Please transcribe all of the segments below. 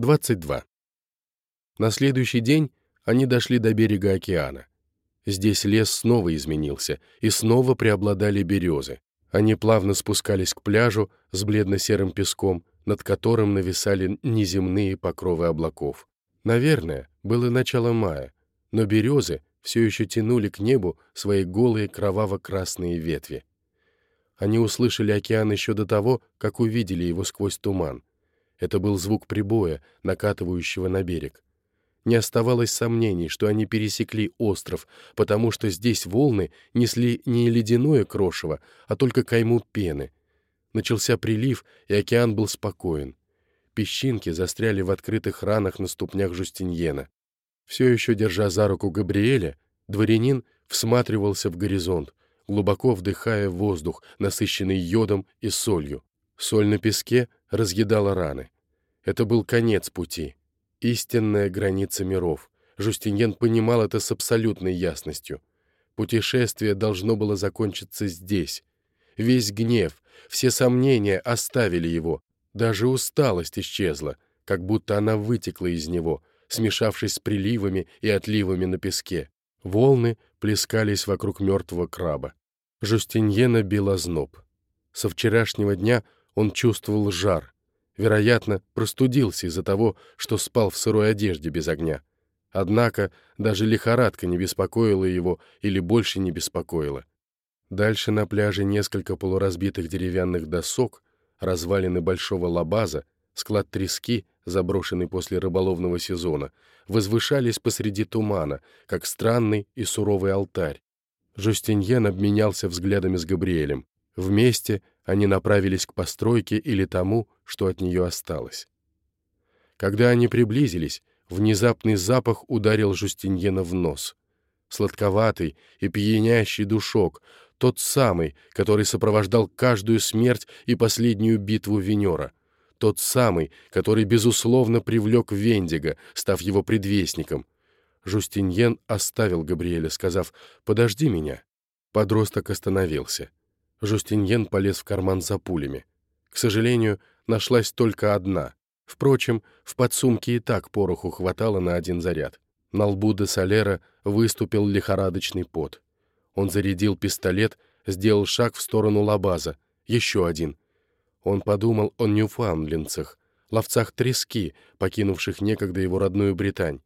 22. На следующий день они дошли до берега океана. Здесь лес снова изменился, и снова преобладали березы. Они плавно спускались к пляжу с бледно-серым песком, над которым нависали неземные покровы облаков. Наверное, было начало мая, но березы все еще тянули к небу свои голые кроваво-красные ветви. Они услышали океан еще до того, как увидели его сквозь туман. Это был звук прибоя, накатывающего на берег. Не оставалось сомнений, что они пересекли остров, потому что здесь волны несли не ледяное крошево, а только кайму пены. Начался прилив, и океан был спокоен. Песчинки застряли в открытых ранах на ступнях Жустиньена. Все еще держа за руку Габриэля, дворянин всматривался в горизонт, глубоко вдыхая воздух, насыщенный йодом и солью. Соль на песке разъедала раны. Это был конец пути, истинная граница миров. Жустиньен понимал это с абсолютной ясностью. Путешествие должно было закончиться здесь. Весь гнев, все сомнения оставили его, даже усталость исчезла, как будто она вытекла из него, смешавшись с приливами и отливами на песке. Волны плескались вокруг мертвого краба. Жустиньена бил озноб. Со вчерашнего дня он чувствовал жар. Вероятно, простудился из-за того, что спал в сырой одежде без огня. Однако даже лихорадка не беспокоила его или больше не беспокоила. Дальше на пляже несколько полуразбитых деревянных досок, развалины большого лабаза, склад трески, заброшенный после рыболовного сезона, возвышались посреди тумана, как странный и суровый алтарь. Жустиньен обменялся взглядами с Габриэлем. Вместе они направились к постройке или тому, что от нее осталось. Когда они приблизились, внезапный запах ударил Жустиньена в нос. Сладковатый и пьянящий душок, тот самый, который сопровождал каждую смерть и последнюю битву Венера. Тот самый, который, безусловно, привлек Вендига, став его предвестником. Жустиньен оставил Габриэля, сказав «Подожди меня». Подросток остановился. Жустиньен полез в карман за пулями. К сожалению, нашлась только одна. Впрочем, в подсумке и так пороху хватало на один заряд. На лбу де Солера выступил лихорадочный пот. Он зарядил пистолет, сделал шаг в сторону лабаза. Еще один. Он подумал о ньюфаундлендцах, ловцах трески, покинувших некогда его родную Британь.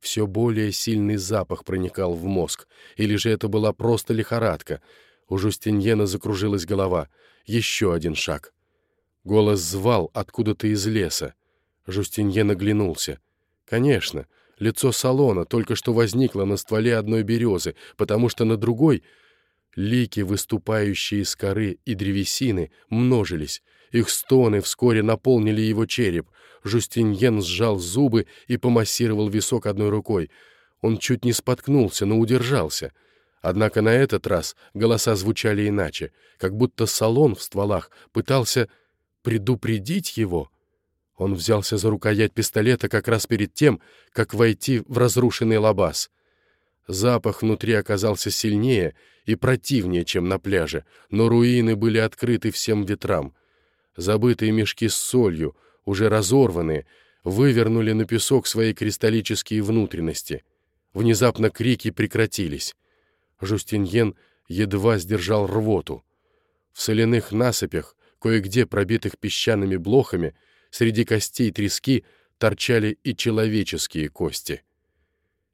Все более сильный запах проникал в мозг. Или же это была просто лихорадка. У Жустиньена закружилась голова. Еще один шаг. Голос звал откуда-то из леса. Жустиньен оглянулся. Конечно, Лицо салона только что возникло на стволе одной березы, потому что на другой лики, выступающие из коры и древесины, множились. Их стоны вскоре наполнили его череп. Жустиньен сжал зубы и помассировал висок одной рукой. Он чуть не споткнулся, но удержался. Однако на этот раз голоса звучали иначе, как будто салон в стволах пытался предупредить его — он взялся за рукоять пистолета как раз перед тем, как войти в разрушенный лабаз. Запах внутри оказался сильнее и противнее, чем на пляже, но руины были открыты всем ветрам. Забытые мешки с солью, уже разорванные, вывернули на песок свои кристаллические внутренности. Внезапно крики прекратились. Жустиньен едва сдержал рвоту. В соляных насыпях, кое-где пробитых песчаными блохами, Среди костей трески торчали и человеческие кости.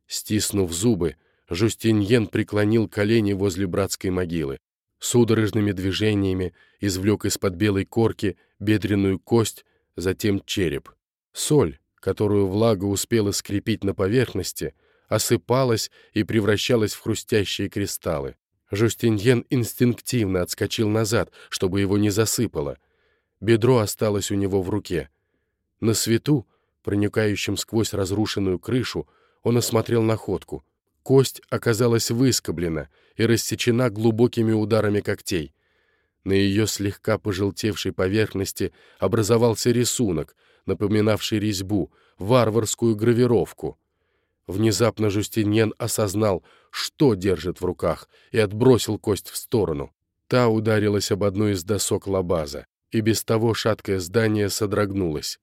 Стиснув зубы, Жустиньен преклонил колени возле братской могилы. Судорожными движениями извлек из-под белой корки бедренную кость, затем череп. Соль, которую влага успела скрепить на поверхности, осыпалась и превращалась в хрустящие кристаллы. Жустиньен инстинктивно отскочил назад, чтобы его не засыпало — Бедро осталось у него в руке. На свету, проникающем сквозь разрушенную крышу, он осмотрел находку. Кость оказалась выскоблена и рассечена глубокими ударами когтей. На ее слегка пожелтевшей поверхности образовался рисунок, напоминавший резьбу, варварскую гравировку. Внезапно Жустиньен осознал, что держит в руках, и отбросил кость в сторону. Та ударилась об одну из досок лабаза и без того шаткое здание содрогнулось.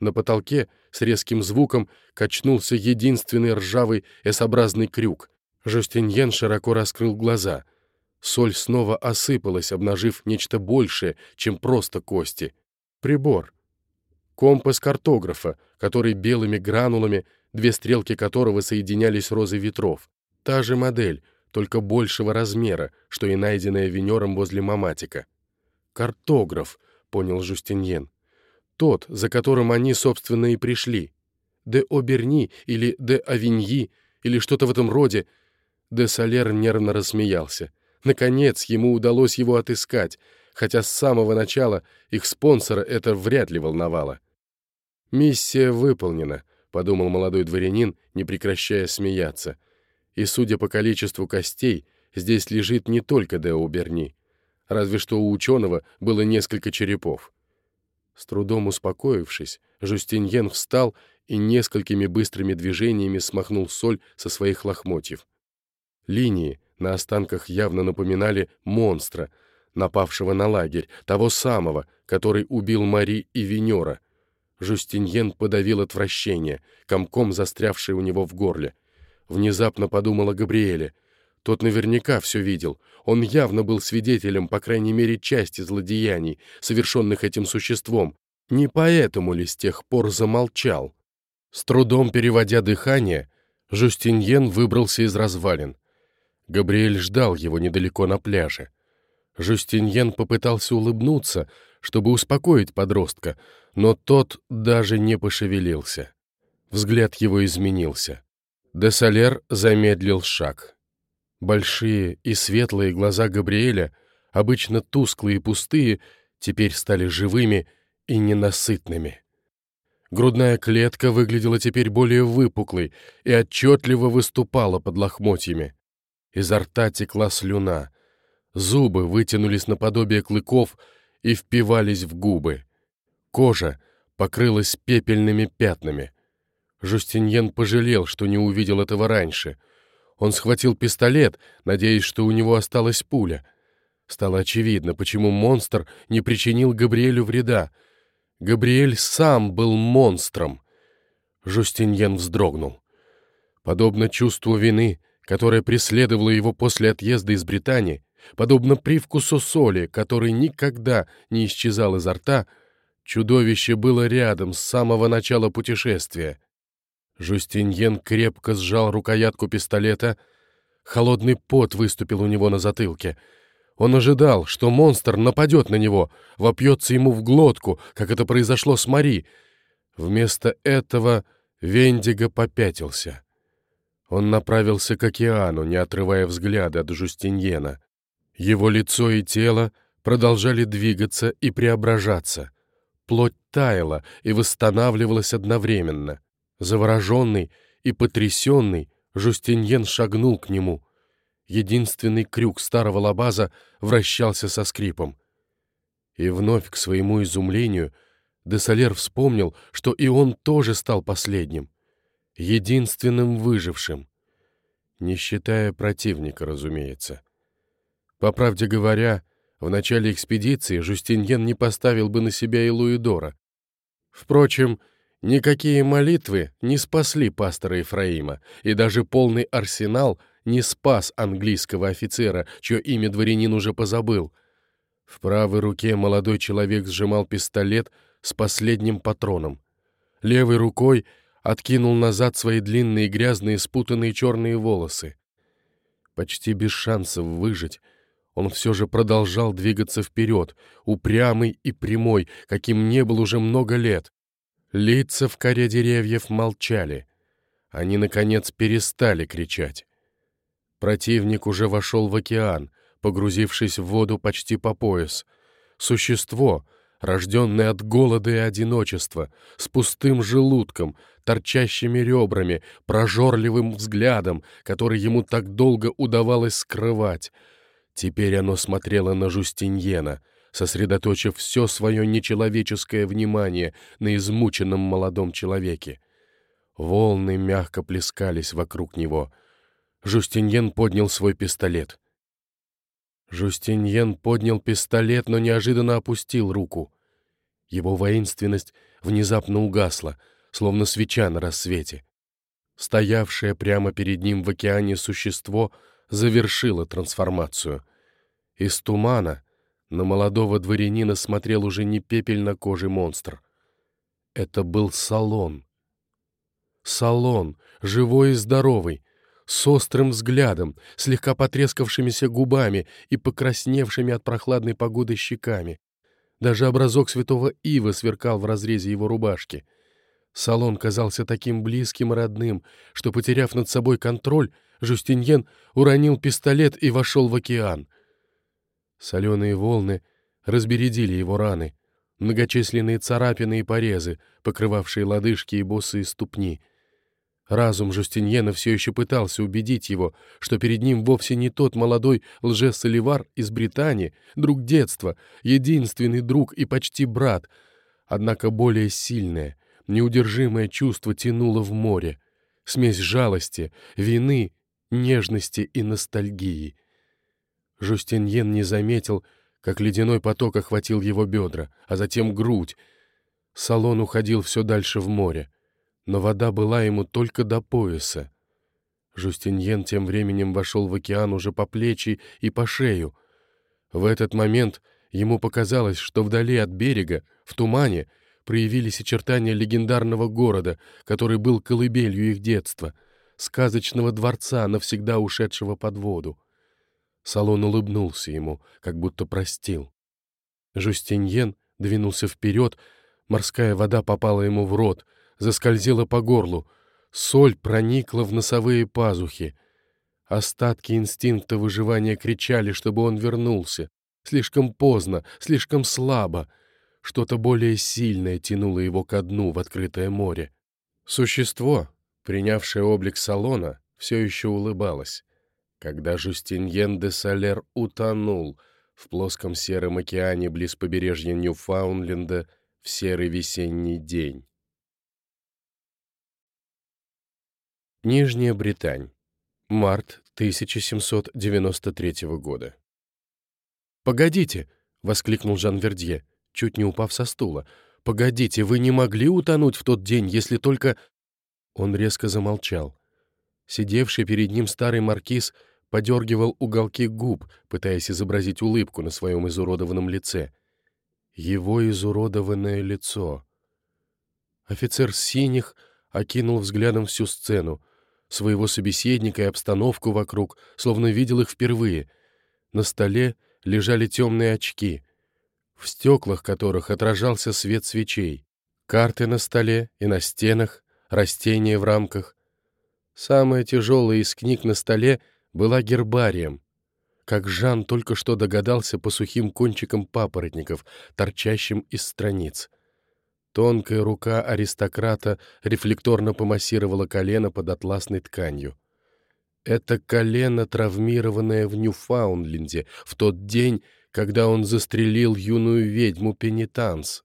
На потолке с резким звуком качнулся единственный ржавый S-образный крюк. Жустиньен широко раскрыл глаза. Соль снова осыпалась, обнажив нечто большее, чем просто кости. Прибор. Компас картографа, который белыми гранулами, две стрелки которого соединялись розой ветров. Та же модель, только большего размера, что и найденная Венером возле Маматика. «Картограф», — понял Жустиньен. «Тот, за которым они, собственно, и пришли. Де Оберни или де Авиньи, или что-то в этом роде». Де Солер нервно рассмеялся. Наконец, ему удалось его отыскать, хотя с самого начала их спонсора это вряд ли волновало. «Миссия выполнена», — подумал молодой дворянин, не прекращая смеяться. «И, судя по количеству костей, здесь лежит не только Део Берни. Разве что у ученого было несколько черепов». С трудом успокоившись, Жустиньен встал и несколькими быстрыми движениями смахнул соль со своих лохмотьев. Линии на останках явно напоминали монстра, напавшего на лагерь, того самого, который убил Мари и Венера, Жустиньен подавил отвращение, комком застрявшее у него в горле. Внезапно подумал о Габриэле. Тот наверняка все видел. Он явно был свидетелем, по крайней мере, части злодеяний, совершенных этим существом. Не поэтому ли с тех пор замолчал? С трудом переводя дыхание, Жустиньен выбрался из развалин. Габриэль ждал его недалеко на пляже. Жустиньен попытался улыбнуться, чтобы успокоить подростка, но тот даже не пошевелился. Взгляд его изменился. Десалер замедлил шаг. Большие и светлые глаза Габриэля, обычно тусклые и пустые, теперь стали живыми и ненасытными. Грудная клетка выглядела теперь более выпуклой и отчетливо выступала под лохмотьями. Изо рта текла слюна. Зубы вытянулись наподобие клыков и впивались в губы. Кожа покрылась пепельными пятнами. Жустиньен пожалел, что не увидел этого раньше. Он схватил пистолет, надеясь, что у него осталась пуля. Стало очевидно, почему монстр не причинил Габриэлю вреда. Габриэль сам был монстром. Жустиньен вздрогнул. Подобно чувству вины, которое преследовало его после отъезда из Британии, подобно привкусу соли, который никогда не исчезал изо рта, Чудовище было рядом с самого начала путешествия. Жустиньен крепко сжал рукоятку пистолета. Холодный пот выступил у него на затылке. Он ожидал, что монстр нападет на него, вопьется ему в глотку, как это произошло с Мари. Вместо этого Вендиго попятился. Он направился к океану, не отрывая взгляда от Жустиньена. Его лицо и тело продолжали двигаться и преображаться. Плоть таяла и восстанавливалась одновременно. Завороженный и потрясенный, Жустиньен шагнул к нему. Единственный крюк старого лабаза вращался со скрипом. И вновь, к своему изумлению, Десалер вспомнил, что и он тоже стал последним, единственным выжившим. Не считая противника, разумеется. По правде говоря, в начале экспедиции Жустиньен не поставил бы на себя и Луидора. Впрочем, никакие молитвы не спасли пастора Ефраима, и даже полный арсенал не спас английского офицера, чье имя дворянин уже позабыл. В правой руке молодой человек сжимал пистолет с последним патроном. Левой рукой откинул назад свои длинные грязные спутанные черные волосы. Почти без шансов выжить, он все же продолжал двигаться вперед, упрямый и прямой, каким не был уже много лет. Лица в коре деревьев молчали. Они, наконец, перестали кричать. Противник уже вошел в океан, погрузившись в воду почти по пояс. Существо, рожденное от голода и одиночества, с пустым желудком, торчащими ребрами, прожорливым взглядом, который ему так долго удавалось скрывать — Теперь оно смотрело на Жустиньена, сосредоточив все свое нечеловеческое внимание на измученном молодом человеке. Волны мягко плескались вокруг него. Жустиньен поднял свой пистолет. Жустиньен поднял пистолет, но неожиданно опустил руку. Его воинственность внезапно угасла, словно свеча на рассвете. Стоявшее прямо перед ним в океане существо завершило трансформацию. Из тумана на молодого дворянина смотрел уже не пепельно-кожий монстр. Это был салон. Салон, живой и здоровый, с острым взглядом, слегка потрескавшимися губами и покрасневшими от прохладной погоды щеками. Даже образок святого Ива сверкал в разрезе его рубашки. Салон казался таким близким и родным, что, потеряв над собой контроль, Жустиньен уронил пистолет и вошел в океан. Соленые волны разбередили его раны, многочисленные царапины и порезы, покрывавшие лодыжки и босые ступни. Разум Жустиньена все еще пытался убедить его, что перед ним вовсе не тот молодой лжец-соливар из Британии, друг детства, единственный друг и почти брат, однако более сильное, неудержимое чувство тянуло в море, смесь жалости, вины, нежности и ностальгии. Жустиньен не заметил, как ледяной поток охватил его бедра, а затем грудь. Салон уходил все дальше в море, но вода была ему только до пояса. Жустиньен тем временем вошел в океан уже по плечи и по шею. В этот момент ему показалось, что вдали от берега, в тумане, проявились очертания легендарного города, который был колыбелью их детства, сказочного дворца, навсегда ушедшего под воду. Салон улыбнулся ему, как будто простил. Жустиньен двинулся вперед, морская вода попала ему в рот, заскользила по горлу, соль проникла в носовые пазухи. Остатки инстинкта выживания кричали, чтобы он вернулся. Слишком поздно, слишком слабо. Что-то более сильное тянуло его ко дну в открытое море. Существо, принявшее облик салона, все еще улыбалось когда Жустиньен де Салер утонул в плоском сером океане близ побережья Ньюфаундленда в серый весенний день. Нижняя Британь. Март 1793 года. «Погодите!» — воскликнул Жан Вердье, чуть не упав со стула. «Погодите, вы не могли утонуть в тот день, если только...» Он резко замолчал. Сидевший перед ним старый маркиз подергивал уголки губ, пытаясь изобразить улыбку на своем изуродованном лице. Его изуродованное лицо. Офицер синих окинул взглядом всю сцену, своего собеседника и обстановку вокруг, словно видел их впервые. На столе лежали темные очки, в стеклах которых отражался свет свечей, карты на столе и на стенах, растения в рамках, Самая тяжелая из книг на столе была гербарием, как Жан только что догадался по сухим кончикам папоротников, торчащим из страниц. Тонкая рука аристократа рефлекторно помассировала колено под атласной тканью. Это колено, травмированное в Ньюфаундленде, в тот день, когда он застрелил юную ведьму Пенитанс.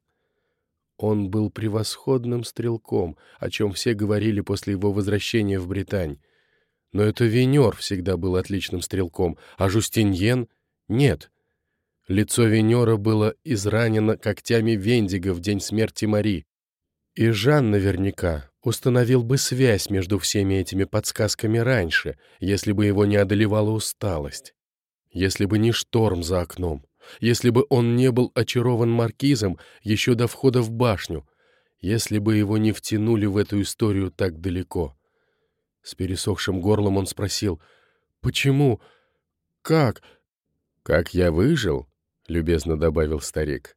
Он был превосходным стрелком, о чем все говорили после его возвращения в Британь. Но это Венер всегда был отличным стрелком, а Жустиньен — нет. Лицо Венера было изранено когтями Вендига в день смерти Мари. И Жан наверняка установил бы связь между всеми этими подсказками раньше, если бы его не одолевала усталость, если бы не шторм за окном если бы он не был очарован маркизом еще до входа в башню, если бы его не втянули в эту историю так далеко. С пересохшим горлом он спросил, «Почему? Как?» «Как я выжил?» — любезно добавил старик.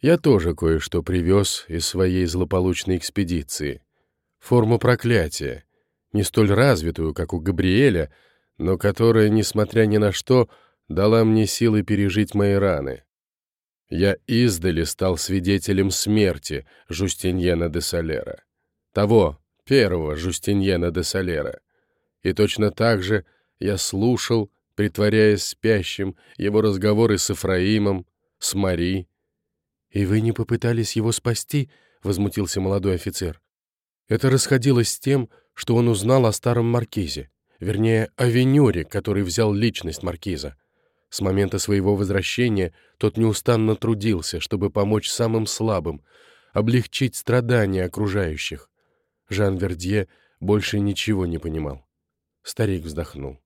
«Я тоже кое-что привез из своей злополучной экспедиции. Форму проклятия, не столь развитую, как у Габриэля, но которая, несмотря ни на что, — дала мне силы пережить мои раны. Я издали стал свидетелем смерти Жустиньена де Солера. Того, первого Жустиньена де Солера. И точно так же я слушал, притворяясь спящим, его разговоры с Эфраимом, с Мари. «И вы не попытались его спасти?» — возмутился молодой офицер. Это расходилось с тем, что он узнал о старом маркизе, вернее, о Венюре, который взял личность маркиза. С момента своего возвращения тот неустанно трудился, чтобы помочь самым слабым, облегчить страдания окружающих. Жан Вердье больше ничего не понимал. Старик вздохнул.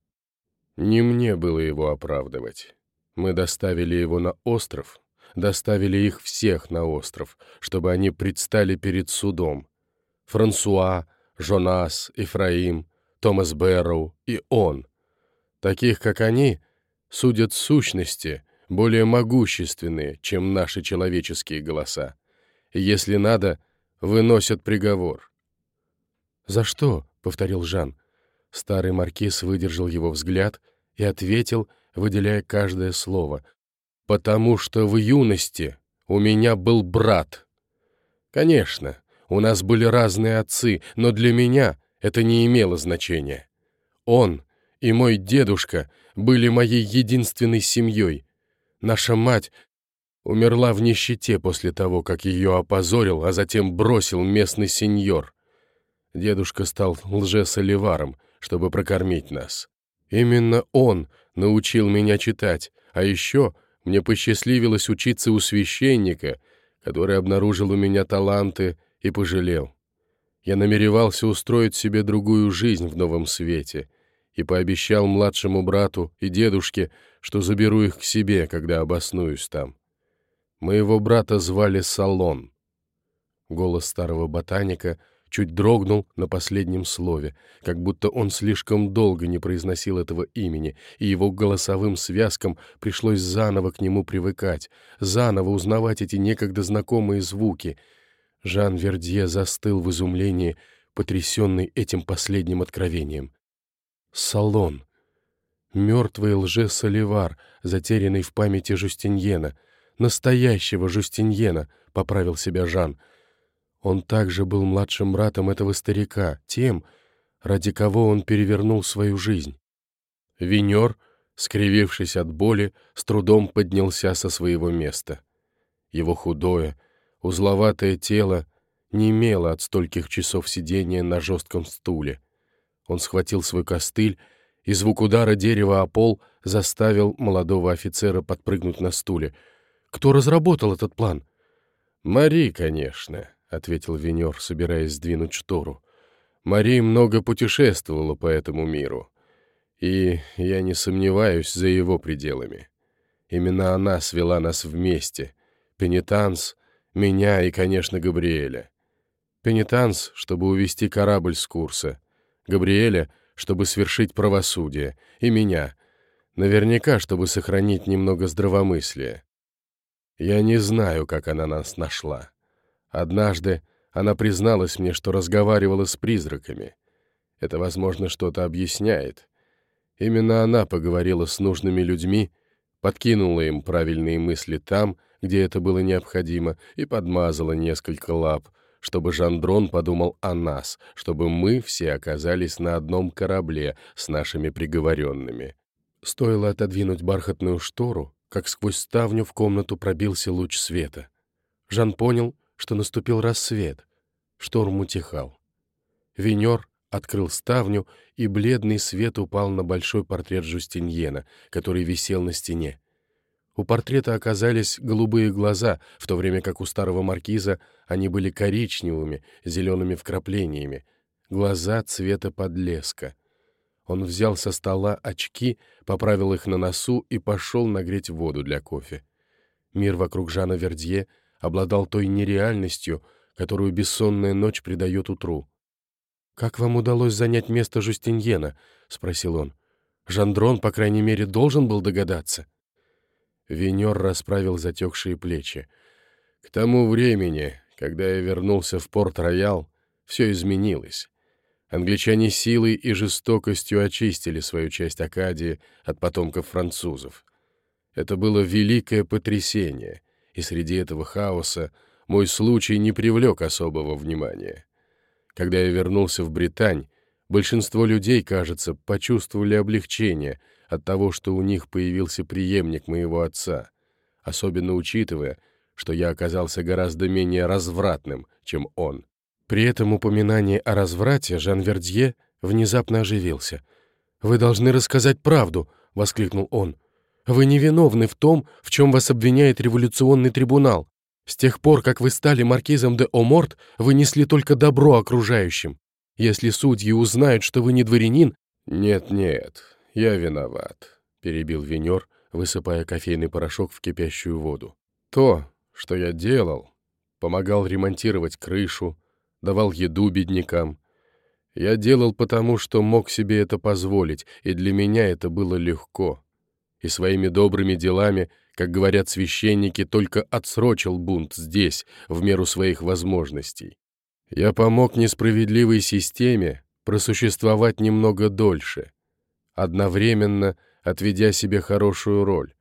Не мне было его оправдывать. Мы доставили его на остров, доставили их всех на остров, чтобы они предстали перед судом. Франсуа, Жонас, Ифраим, Томас Бэрроу и он. Таких, как они, судят сущности, более могущественные, чем наши человеческие голоса. Если надо, выносят приговор. «За что?» — повторил Жан. Старый маркиз выдержал его взгляд и ответил, выделяя каждое слово. «Потому что в юности у меня был брат. Конечно, у нас были разные отцы, но для меня это не имело значения. Он и мой дедушка были моей единственной семьей. Наша мать умерла в нищете после того, как ее опозорил, а затем бросил местный сеньор. Дедушка стал лжесоливаром, чтобы прокормить нас. Именно он научил меня читать, а еще мне посчастливилось учиться у священника, который обнаружил у меня таланты и пожалел. Я намеревался устроить себе другую жизнь в новом свете и пообещал младшему брату и дедушке, что заберу их к себе, когда обоснуюсь там. Моего брата звали Салон. Голос старого ботаника — чуть дрогнул на последнем слове, как будто он слишком долго не произносил этого имени, и его голосовым связкам пришлось заново к нему привыкать, заново узнавать эти некогда знакомые звуки. Жан Вердье застыл в изумлении, потрясенный этим последним откровением. Салон. Мертвый лже-соливар, затерянный в памяти Жустиньена. Настоящего Жустиньена, поправил себя Жан — он также был младшим братом этого старика, тем, ради кого он перевернул свою жизнь. Винер, скривившись от боли, с трудом поднялся со своего места. Его худое, узловатое тело не имело от стольких часов сидения на жестком стуле. Он схватил свой костыль, и звук удара дерева о пол заставил молодого офицера подпрыгнуть на стуле. «Кто разработал этот план?» «Мари, конечно», — ответил Венер, собираясь сдвинуть штору. «Мари много путешествовала по этому миру, и, я не сомневаюсь, за его пределами. Именно она свела нас вместе, Пенитанс, меня и, конечно, Габриэля. Пенитанс, чтобы увести корабль с курса, Габриэля, чтобы свершить правосудие, и меня, наверняка, чтобы сохранить немного здравомыслия. Я не знаю, как она нас нашла». Однажды она призналась мне, что разговаривала с призраками. Это, возможно, что-то объясняет. Именно она поговорила с нужными людьми, подкинула им правильные мысли там, где это было необходимо, и подмазала несколько лап, чтобы Жандрон подумал о нас, чтобы мы все оказались на одном корабле с нашими приговоренными. Стоило отодвинуть бархатную штору, как сквозь ставню в комнату пробился луч света. Жан понял, что наступил рассвет. Шторм утихал. Венер открыл ставню, и бледный свет упал на большой портрет Жустиньена, который висел на стене. У портрета оказались голубые глаза, в то время как у старого маркиза они были коричневыми, зелеными вкраплениями, глаза цвета подлеска. Он взял со стола очки, поправил их на носу и пошел нагреть воду для кофе. Мир вокруг Жана Вердье — обладал той нереальностью, которую бессонная ночь придает утру. «Как вам удалось занять место Жустиньена?» — спросил он. «Жандрон, по крайней мере, должен был догадаться». Венер расправил затекшие плечи. «К тому времени, когда я вернулся в Порт-Роял, все изменилось. Англичане силой и жестокостью очистили свою часть Акадии от потомков французов. Это было великое потрясение — и среди этого хаоса мой случай не привлек особого внимания. Когда я вернулся в Британь, большинство людей, кажется, почувствовали облегчение от того, что у них появился преемник моего отца, особенно учитывая, что я оказался гораздо менее развратным, чем он. При этом упоминании о разврате Жан Вердье внезапно оживился. «Вы должны рассказать правду!» — воскликнул он. Вы невиновны в том, в чем вас обвиняет революционный трибунал. С тех пор, как вы стали маркизом де Оморт, вы несли только добро окружающим. Если судьи узнают, что вы не дворянин...» «Нет-нет, я виноват», — перебил Венер, высыпая кофейный порошок в кипящую воду. «То, что я делал, помогал ремонтировать крышу, давал еду беднякам. Я делал потому, что мог себе это позволить, и для меня это было легко. И своими добрыми делами, как говорят священники, только отсрочил бунт здесь, в меру своих возможностей. Я помог несправедливой системе просуществовать немного дольше, одновременно отведя себе хорошую роль.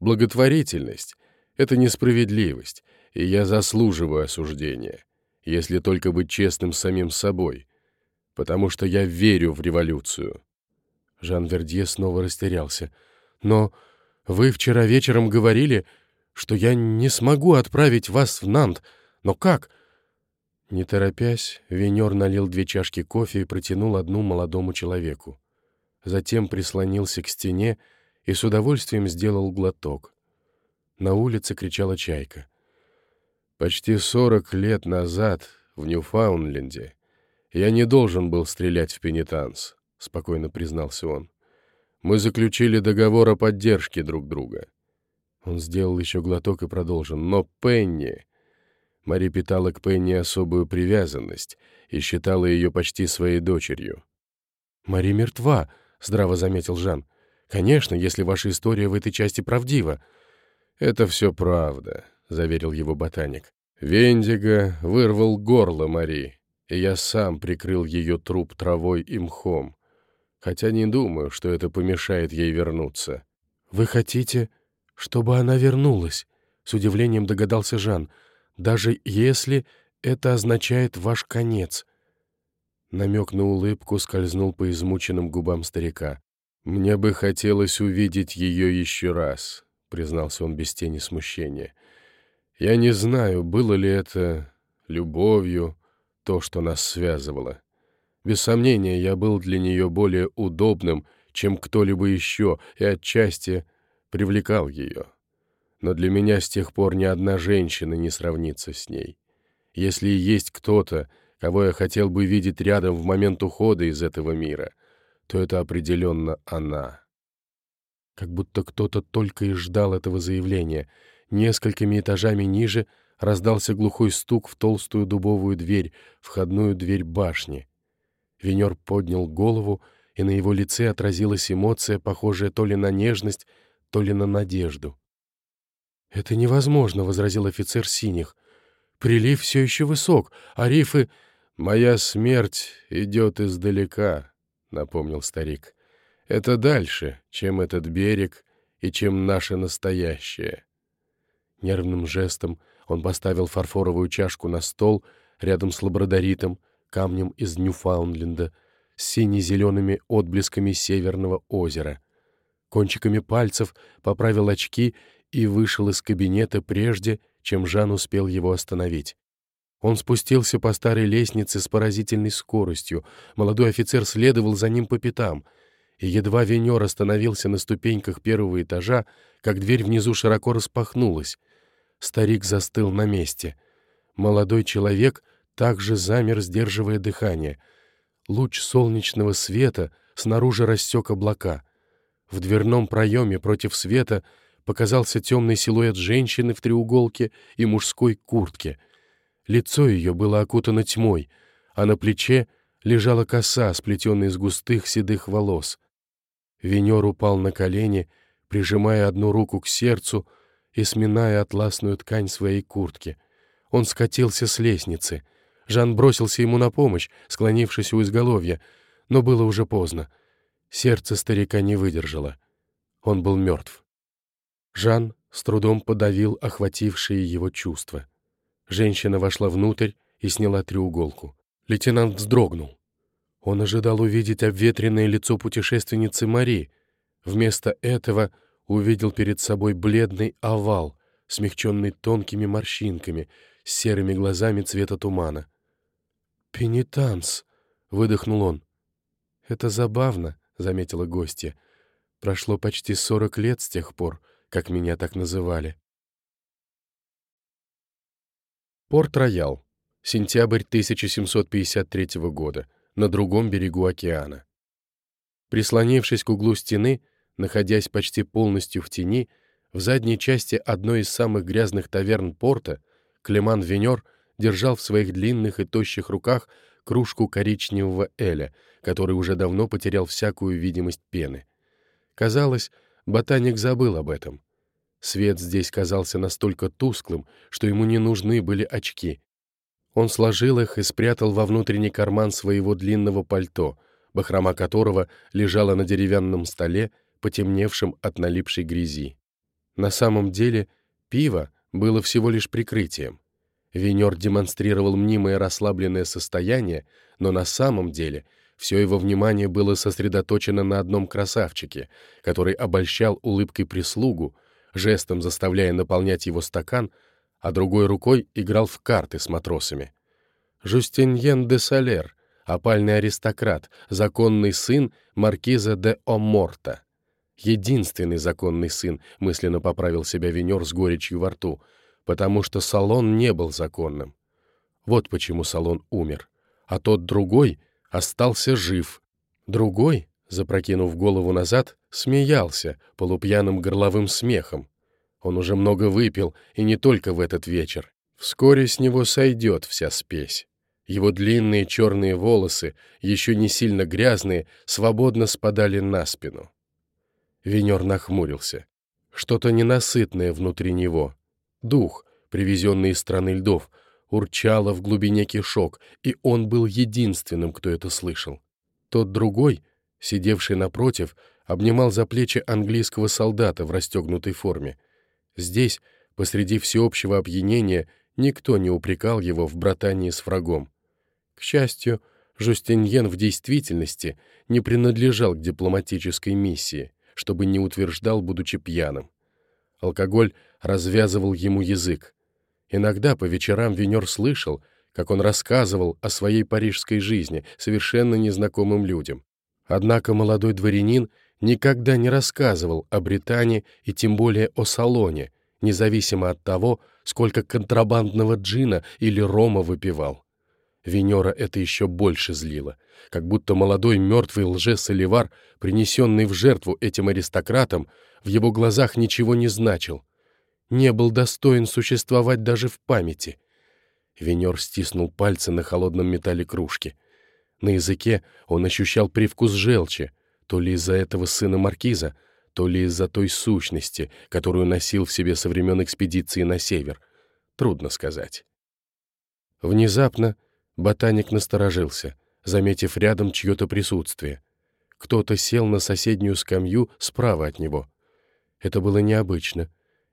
Благотворительность — это несправедливость, и я заслуживаю осуждения, если только быть честным с самим собой, потому что я верю в революцию. Жан Вердье снова растерялся. «Но вы вчера вечером говорили, что я не смогу отправить вас в Нант. Но как?» Не торопясь, Венер налил две чашки кофе и протянул одну молодому человеку. Затем прислонился к стене и с удовольствием сделал глоток. На улице кричала чайка. «Почти сорок лет назад в Ньюфаунленде я не должен был стрелять в пенитанс», — спокойно признался он. «Мы заключили договор о поддержке друг друга». Он сделал еще глоток и продолжил. «Но Пенни...» Мари питала к Пенни особую привязанность и считала ее почти своей дочерью. «Мари мертва», — здраво заметил Жан. «Конечно, если ваша история в этой части правдива». «Это все правда», — заверил его ботаник. «Вендиго вырвал горло Мари, и я сам прикрыл ее труп травой и мхом, хотя не думаю, что это помешает ей вернуться». «Вы хотите, чтобы она вернулась?» — с удивлением догадался Жан — даже если это означает ваш конец». Намек на улыбку скользнул по измученным губам старика. «Мне бы хотелось увидеть ее еще раз», — признался он без тени смущения. «Я не знаю, было ли это любовью, то, что нас связывало. Без сомнения, я был для нее более удобным, чем кто-либо еще, и отчасти привлекал ее но для меня с тех пор ни одна женщина не сравнится с ней. Если и есть кто-то, кого я хотел бы видеть рядом в момент ухода из этого мира, то это определенно она. Как будто кто-то только и ждал этого заявления. Несколькими этажами ниже раздался глухой стук в толстую дубовую дверь, входную дверь башни. Венер поднял голову, и на его лице отразилась эмоция, похожая то ли на нежность, то ли на надежду. «Это невозможно», — возразил офицер синих. «Прилив все еще высок, а рифы...» «Моя смерть идет издалека», — напомнил старик. «Это дальше, чем этот берег и чем наше настоящее». Нервным жестом он поставил фарфоровую чашку на стол рядом с лабрадоритом, камнем из Ньюфаундленда, с сине-зелеными отблесками Северного озера. Кончиками пальцев поправил очки и вышел из кабинета прежде, чем Жан успел его остановить. Он спустился по старой лестнице с поразительной скоростью, молодой офицер следовал за ним по пятам, и едва Венер остановился на ступеньках первого этажа, как дверь внизу широко распахнулась. Старик застыл на месте. Молодой человек также замер, сдерживая дыхание. Луч солнечного света снаружи рассек облака. В дверном проеме против света — показался темный силуэт женщины в треуголке и мужской куртке. Лицо ее было окутано тьмой, а на плече лежала коса, сплетенная из густых седых волос. Венер упал на колени, прижимая одну руку к сердцу и сминая атласную ткань своей куртки. Он скатился с лестницы. Жан бросился ему на помощь, склонившись у изголовья, но было уже поздно. Сердце старика не выдержало. Он был мертв. Жан с трудом подавил охватившие его чувства. Женщина вошла внутрь и сняла треуголку. Лейтенант вздрогнул. Он ожидал увидеть обветренное лицо путешественницы Мари. Вместо этого увидел перед собой бледный овал, смягченный тонкими морщинками, с серыми глазами цвета тумана. «Пенитанс!» — выдохнул он. «Это забавно», — заметила гостья. «Прошло почти сорок лет с тех пор, как меня так называли. Порт-Роял. Сентябрь 1753 года. На другом берегу океана. Прислонившись к углу стены, находясь почти полностью в тени, в задней части одной из самых грязных таверн порта, Клеман Венер держал в своих длинных и тощих руках кружку коричневого эля, который уже давно потерял всякую видимость пены. Казалось, ботаник забыл об этом. Свет здесь казался настолько тусклым, что ему не нужны были очки. Он сложил их и спрятал во внутренний карман своего длинного пальто, бахрома которого лежала на деревянном столе, потемневшем от налипшей грязи. На самом деле пиво было всего лишь прикрытием. Венер демонстрировал мнимое расслабленное состояние, но на самом деле все его внимание было сосредоточено на одном красавчике, который обольщал улыбкой прислугу, жестом заставляя наполнять его стакан, а другой рукой играл в карты с матросами. Жустиньен де Салер, опальный аристократ, законный сын маркиза де Оморта. Единственный законный сын, мысленно поправил себя Венер с горечью во рту, потому что Салон не был законным. Вот почему Салон умер. А тот другой остался жив. Другой, запрокинув голову назад, смеялся полупьяным горловым смехом. Он уже много выпил, и не только в этот вечер. Вскоре с него сойдет вся спесь. Его длинные черные волосы, еще не сильно грязные, свободно спадали на спину. Венер нахмурился. Что-то ненасытное внутри него. Дух, привезенный из страны льдов, урчало в глубине кишок, и он был единственным, кто это слышал. Тот другой, сидевший напротив, обнимал за плечи английского солдата в расстегнутой форме. Здесь, посреди всеобщего опьянения, никто не упрекал его в братании с врагом. К счастью, Жустиньен в действительности не принадлежал к дипломатической миссии — чтобы не утверждал, будучи пьяным. Алкоголь развязывал ему язык. Иногда по вечерам Венер слышал, как он рассказывал о своей парижской жизни совершенно незнакомым людям. Однако молодой дворянин никогда не рассказывал о Британии и тем более о салоне, независимо от того, сколько контрабандного джина или рома выпивал. Венера это еще больше злило, как будто молодой мертвый лжец-оливар, принесенный в жертву этим аристократам, в его глазах ничего не значил, не был достоин существовать даже в памяти. Венер стиснул пальцы на холодном металле кружки. На языке он ощущал привкус желчи, то ли из-за этого сына маркиза, то ли из-за той сущности, которую носил в себе со времен экспедиции на север. Трудно сказать. Внезапно Ботаник насторожился, заметив рядом чье-то присутствие. Кто-то сел на соседнюю скамью справа от него. Это было необычно.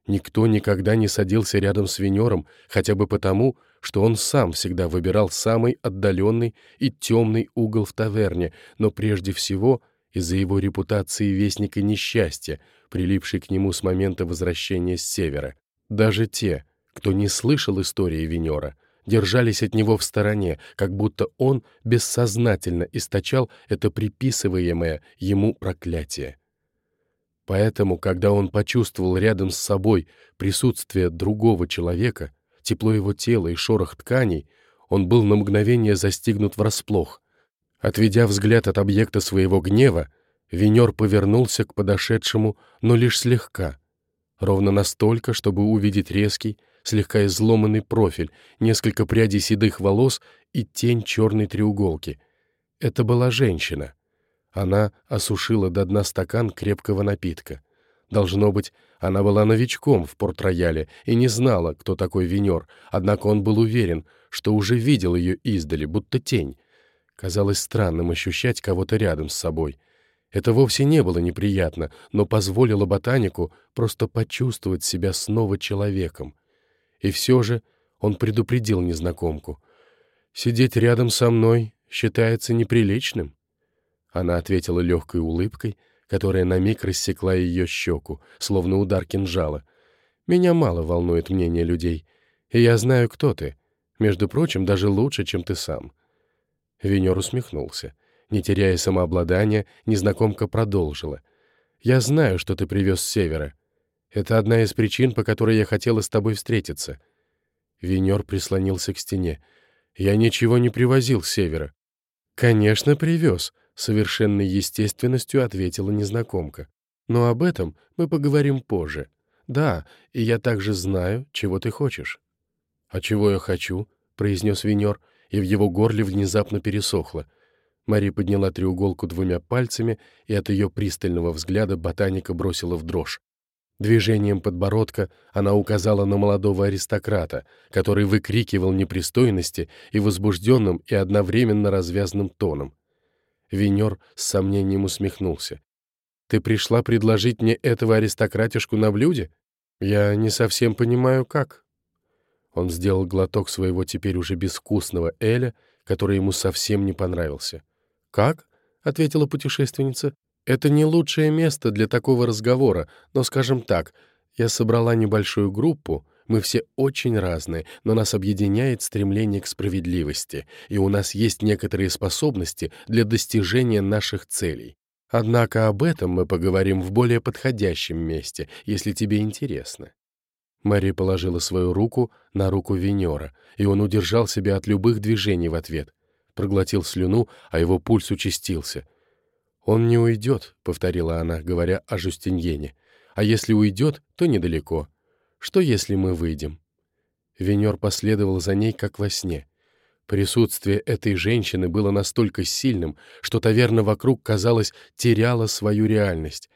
Никто никогда не садился рядом с Венером, хотя бы потому, что он сам всегда выбирал самый отдаленный и темный угол в таверне, но прежде всего из-за его репутации вестника несчастья, прилипшей к нему с момента возвращения с севера. Даже те, кто не слышал истории Венера, держались от него в стороне, как будто он бессознательно источал это приписываемое ему проклятие. Поэтому, когда он почувствовал рядом с собой присутствие другого человека, тепло его тела и шорох тканей, он был на мгновение застигнут врасплох. Отведя взгляд от объекта своего гнева, Венер повернулся к подошедшему, но лишь слегка, ровно настолько, чтобы увидеть резкий, слегка изломанный профиль, несколько прядей седых волос и тень черной треуголки. Это была женщина. Она осушила до дна стакан крепкого напитка. Должно быть, она была новичком в Порт-Рояле и не знала, кто такой Венер, однако он был уверен, что уже видел ее издали, будто тень. Казалось странным ощущать кого-то рядом с собой. Это вовсе не было неприятно, но позволило ботанику просто почувствовать себя снова человеком. И все же он предупредил незнакомку. «Сидеть рядом со мной считается неприличным». Она ответила легкой улыбкой, которая на миг рассекла ее щеку, словно удар кинжала. «Меня мало волнует мнение людей, и я знаю, кто ты. Между прочим, даже лучше, чем ты сам». Венер усмехнулся. Не теряя самообладания, незнакомка продолжила. «Я знаю, что ты привез с севера. Это одна из причин, по которой я хотела с тобой встретиться». Венер прислонился к стене. «Я ничего не привозил с севера». «Конечно, привез», — совершенной естественностью ответила незнакомка. «Но об этом мы поговорим позже. Да, и я также знаю, чего ты хочешь». «А чего я хочу?» — произнес Венер, и в его горле внезапно пересохло. Мари подняла треуголку двумя пальцами, и от ее пристального взгляда ботаника бросила в дрожь. Движением подбородка она указала на молодого аристократа, который выкрикивал непристойности и возбужденным и одновременно развязным тоном. Венер с сомнением усмехнулся. «Ты пришла предложить мне этого аристократишку на блюде? Я не совсем понимаю, как». Он сделал глоток своего теперь уже безвкусного Эля, который ему совсем не понравился. «Как?» — ответила путешественница. Это не лучшее место для такого разговора, но, скажем так, я собрала небольшую группу, мы все очень разные, но нас объединяет стремление к справедливости, и у нас есть некоторые способности для достижения наших целей. Однако об этом мы поговорим в более подходящем месте, если тебе интересно». Мари положила свою руку на руку Венера, и он удержал себя от любых движений в ответ. Проглотил слюну, а его пульс участился — «Он не уйдет», — повторила она, говоря о Жустиньене. «А если уйдет, то недалеко. Что, если мы выйдем?» Венер последовал за ней, как во сне. Присутствие этой женщины было настолько сильным, что таверна вокруг, казалось, теряла свою реальность.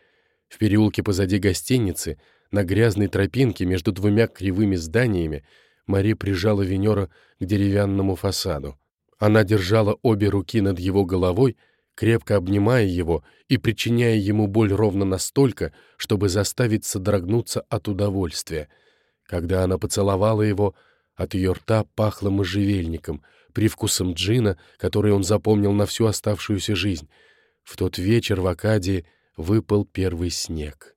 В переулке позади гостиницы, на грязной тропинке между двумя кривыми зданиями, Мари прижала Венера к деревянному фасаду. Она держала обе руки над его головой, крепко обнимая его и причиняя ему боль ровно настолько, чтобы заставить содрогнуться от удовольствия. Когда она поцеловала его, от ее рта пахло можжевельником, привкусом джина, который он запомнил на всю оставшуюся жизнь. В тот вечер в Акадии выпал первый снег.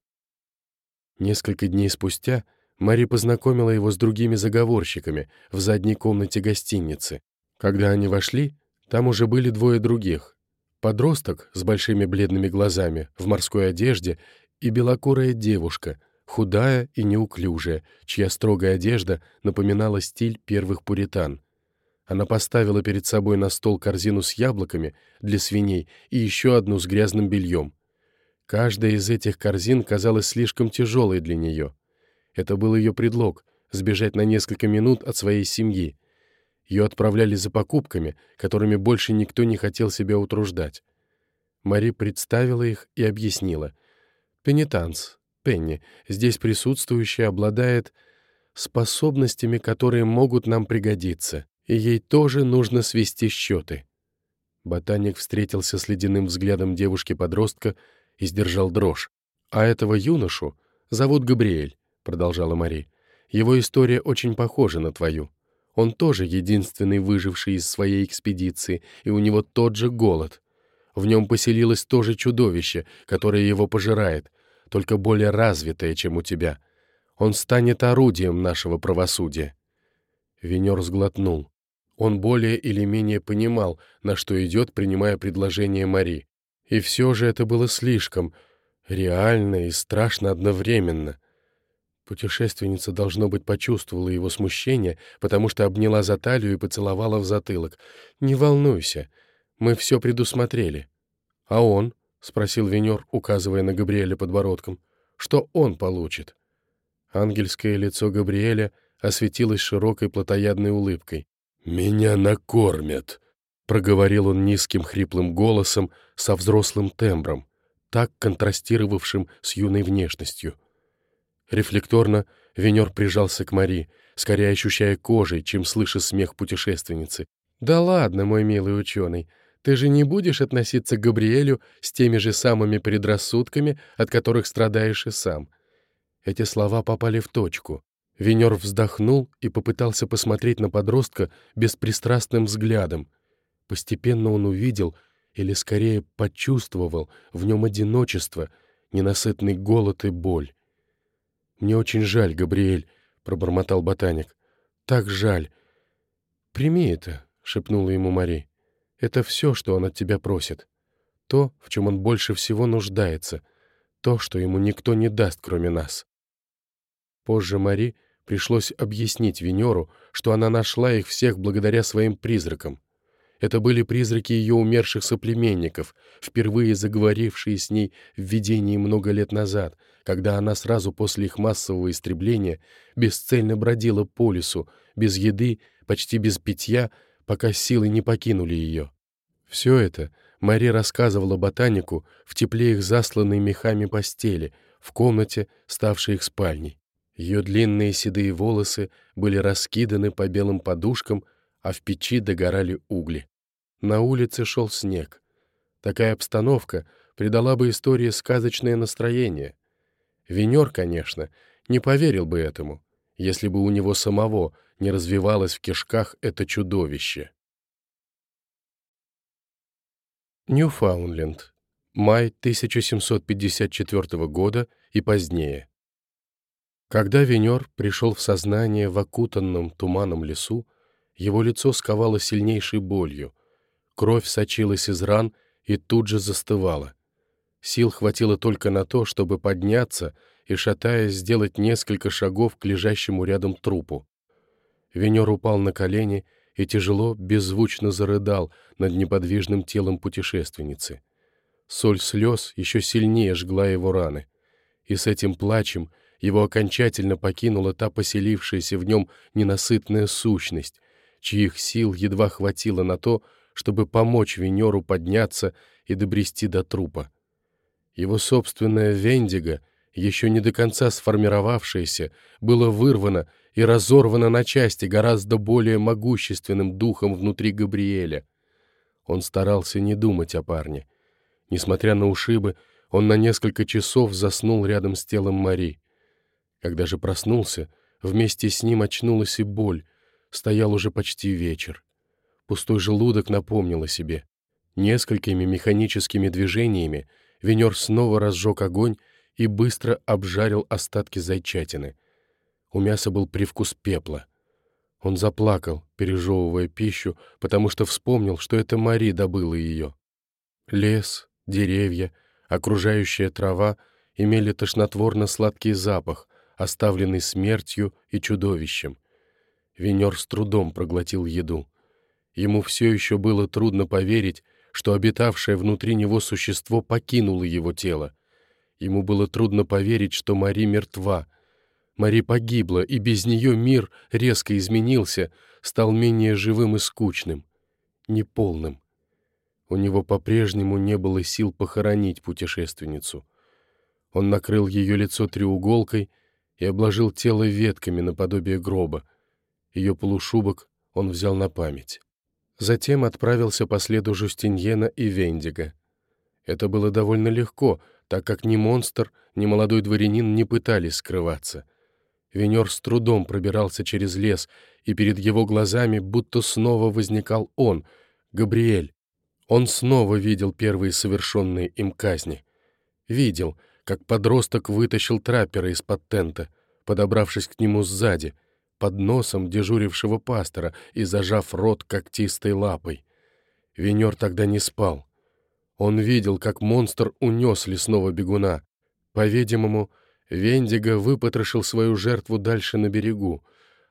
Несколько дней спустя Мари познакомила его с другими заговорщиками в задней комнате гостиницы. Когда они вошли, там уже были двое других Подросток с большими бледными глазами, в морской одежде, и белокурая девушка, худая и неуклюжая, чья строгая одежда напоминала стиль первых пуритан. Она поставила перед собой на стол корзину с яблоками для свиней и еще одну с грязным бельем. Каждая из этих корзин казалась слишком тяжелой для нее. Это был ее предлог — сбежать на несколько минут от своей семьи — ее отправляли за покупками, которыми больше никто не хотел себя утруждать. Мари представила их и объяснила. «Пенитанс, Пенни, здесь присутствующая обладает способностями, которые могут нам пригодиться, и ей тоже нужно свести счеты». Ботаник встретился с ледяным взглядом девушки-подростка и сдержал дрожь. «А этого юношу зовут Габриэль», — продолжала Мари. «Его история очень похожа на твою. Он тоже единственный выживший из своей экспедиции, и у него тот же голод. В нем поселилось то же чудовище, которое его пожирает, только более развитое, чем у тебя. Он станет орудием нашего правосудия». Венер сглотнул. Он более или менее понимал, на что идет, принимая предложение Мари. И все же это было слишком реально и страшно одновременно — Путешественница, должно быть, почувствовала его смущение, потому что обняла за талию и поцеловала в затылок. «Не волнуйся, мы все предусмотрели». «А он?» — спросил Венер, указывая на Габриэля подбородком. «Что он получит?» Ангельское лицо Габриэля осветилось широкой плотоядной улыбкой. «Меня накормят!» — проговорил он низким хриплым голосом со взрослым тембром, так контрастировавшим с юной внешностью. Рефлекторно Венер прижался к Мари, скорее ощущая кожей, чем слыша смех путешественницы. «Да ладно, мой милый ученый, ты же не будешь относиться к Габриэлю с теми же самыми предрассудками, от которых страдаешь и сам». Эти слова попали в точку. Венер вздохнул и попытался посмотреть на подростка беспристрастным взглядом. Постепенно он увидел, или скорее почувствовал, в нем одиночество, ненасытный голод и боль. «Мне очень жаль, Габриэль», — пробормотал ботаник. «Так жаль». «Прими это», — шепнула ему Мари. «Это все, что он от тебя просит. То, в чем он больше всего нуждается. То, что ему никто не даст, кроме нас». Позже Мари Пришлось объяснить Венеру, что она нашла их всех благодаря своим призракам. Это были призраки ее умерших соплеменников, впервые заговорившие с ней в видении много лет назад, когда она сразу после их массового истребления бесцельно бродила по лесу, без еды, почти без питья, пока силы не покинули ее. Все это Мари рассказывала ботанику в тепле их засланной мехами постели, в комнате, ставшей их спальней. Ее длинные седые волосы были раскиданы по белым подушкам, а в печи догорали угли. На улице шел снег. Такая обстановка придала бы истории сказочное настроение. Венер, конечно, не поверил бы этому, если бы у него самого не развивалось в кишках это чудовище. Ньюфаундленд. Май 1754 года и позднее. Когда Венер пришел в сознание в окутанном туманом лесу, его лицо сковало сильнейшей болью. Кровь сочилась из ран и тут же застывала. Сил хватило только на то, чтобы подняться и, шатаясь, сделать несколько шагов к лежащему рядом трупу. Венер упал на колени и тяжело, беззвучно зарыдал над неподвижным телом путешественницы. Соль слез еще сильнее жгла его раны. И с этим плачем его окончательно покинула та поселившаяся в нем ненасытная сущность, чьих сил едва хватило на то, чтобы помочь Венеру подняться и добрести до трупа. Его собственное Вендиго, еще не до конца сформировавшееся, было вырвано и разорвано на части гораздо более могущественным духом внутри Габриэля. Он старался не думать о парне. Несмотря на ушибы, он на несколько часов заснул рядом с телом Мари. Когда же проснулся, вместе с ним очнулась и боль. Стоял уже почти вечер. Пустой желудок напомнил о себе. Несколькими механическими движениями Венер снова разжег огонь и быстро обжарил остатки зайчатины. У мяса был привкус пепла. Он заплакал, пережевывая пищу, потому что вспомнил, что это Мари добыла ее. Лес, деревья, окружающая трава имели тошнотворно-сладкий запах, оставленный смертью и чудовищем. Венер с трудом проглотил еду. Ему все еще было трудно поверить, что обитавшее внутри него существо покинуло его тело. Ему было трудно поверить, что Мари мертва. Мари погибла, и без нее мир резко изменился, стал менее живым и скучным, неполным. У него по-прежнему не было сил похоронить путешественницу. Он накрыл ее лицо треуголкой и обложил тело ветками наподобие гроба. Ее полушубок он взял на память. Затем отправился по следу Жустиньена и Вендига. Это было довольно легко, так как ни монстр, ни молодой дворянин не пытались скрываться. Венер с трудом пробирался через лес, и перед его глазами будто снова возникал он, Габриэль. Он снова видел первые совершенные им казни. Видел, как подросток вытащил траппера из-под тента, подобравшись к нему сзади, под носом дежурившего пастора и зажав рот когтистой лапой. Венер тогда не спал. Он видел, как монстр унес лесного бегуна. По-видимому, Вендиго выпотрошил свою жертву дальше на берегу,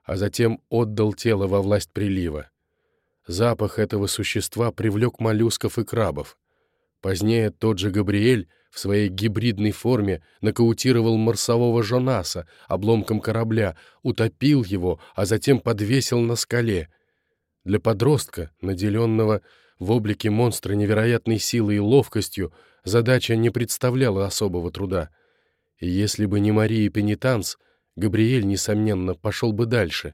а затем отдал тело во власть прилива. Запах этого существа привлек моллюсков и крабов. Позднее тот же Габриэль в своей гибридной форме нокаутировал марсового Жонаса обломком корабля, утопил его, а затем подвесил на скале. Для подростка, наделенного в облике монстра невероятной силой и ловкостью, задача не представляла особого труда. И если бы не Мария Пенитанс, Габриэль, несомненно, пошел бы дальше.